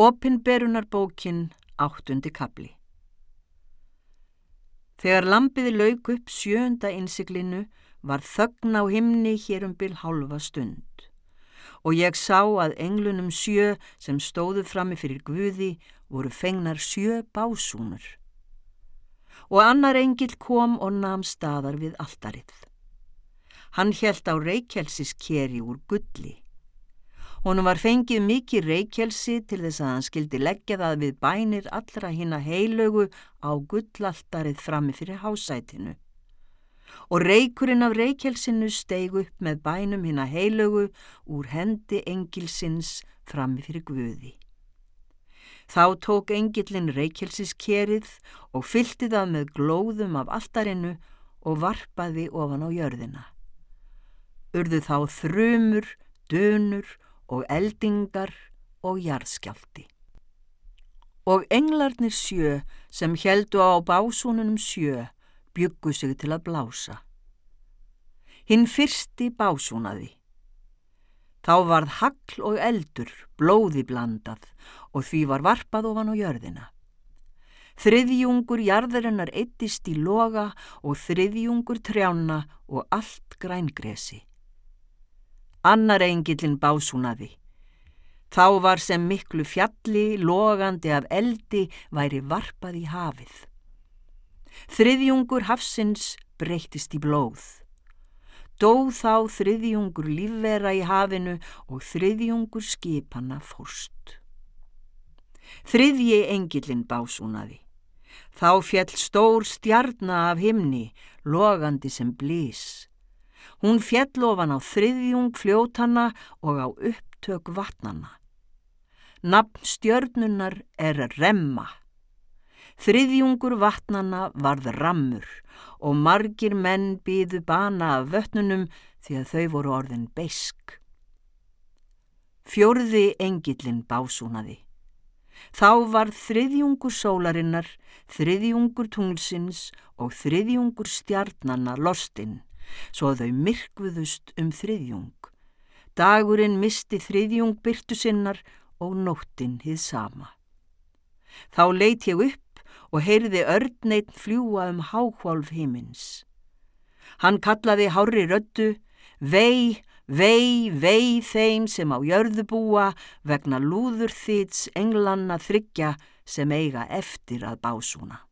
Opinberunarbókin áttundi kapli Þegar lampiði lauk upp sjönda innsiklinu var þögn á himni hér um byl hálfa stund. Og ég sá að englunum sjö sem stóðu frammi fyrir Guði voru fengnar sjö básúnur. Og annar engill kom og nam staðar við alltarið. Hann helt á reykjelsis keri úr gulli Honum var fengið mikið reykjelsi til þess að hann skildi leggja það við bænir allra hinn að heilögu á gullaltarið frammi fyrir hásætinu. Og reykurinn af reykjelsinu steig upp með bænum hinn að heilögu úr hendi engilsins frammi fyrir guði. Þá tók engilin reykjelsiskerið og fylti það með glóðum af alltarinu og varpaði ofan á jörðina. Urðu þá þrumur, dönur og eldingar og jarðskjaldi. Og englarnir sjö sem heldu á básúnunum sjö byggu sig til að blása. Hinn fyrsti básúnaði. Þá varð hagl og eldur blóði blandað og því var varpað ofan á jörðina. Þriðjungur jarðarinnar eittist í loga og þriðjungur trjána og allt grængresi. Annar engilin básúnaði. Þá var sem miklu fjalli, logandi af eldi, væri varpað í hafið. Þriðjungur hafsins breytist í blóð. Dóð þá þriðjungur lífvera í hafinu og þriðjungur skipanna fórst. Þriðji engilin básúnaði. Þá fjall stór stjarna af himni, logandi sem blís. Hún fjell ofan á þriðjung fljótanna og á upptök vatnanna. Nafn stjörnunar er remma. Þriðjungur vatnanna varð rammur og margir menn býðu bana af vötnunum því að þau voru orðin beisk. Fjörði engillin básúnaði. Þá var þriðjungur sólarinnar, þriðjungur tunglsins og þriðjungur stjarnanna lostinn svo að þau myrkvuðust um þriðjung. Dagurinn misti þriðjung byrtu sinnar og nóttinn hið sama. Þá leit ég upp og heyrði ördneitt fljúa um hákválf himins. Hann kallaði hári röttu, vei, vei, vei þeim sem á jörðu búa vegna lúður þýts englanna þryggja sem eiga eftir að básúna.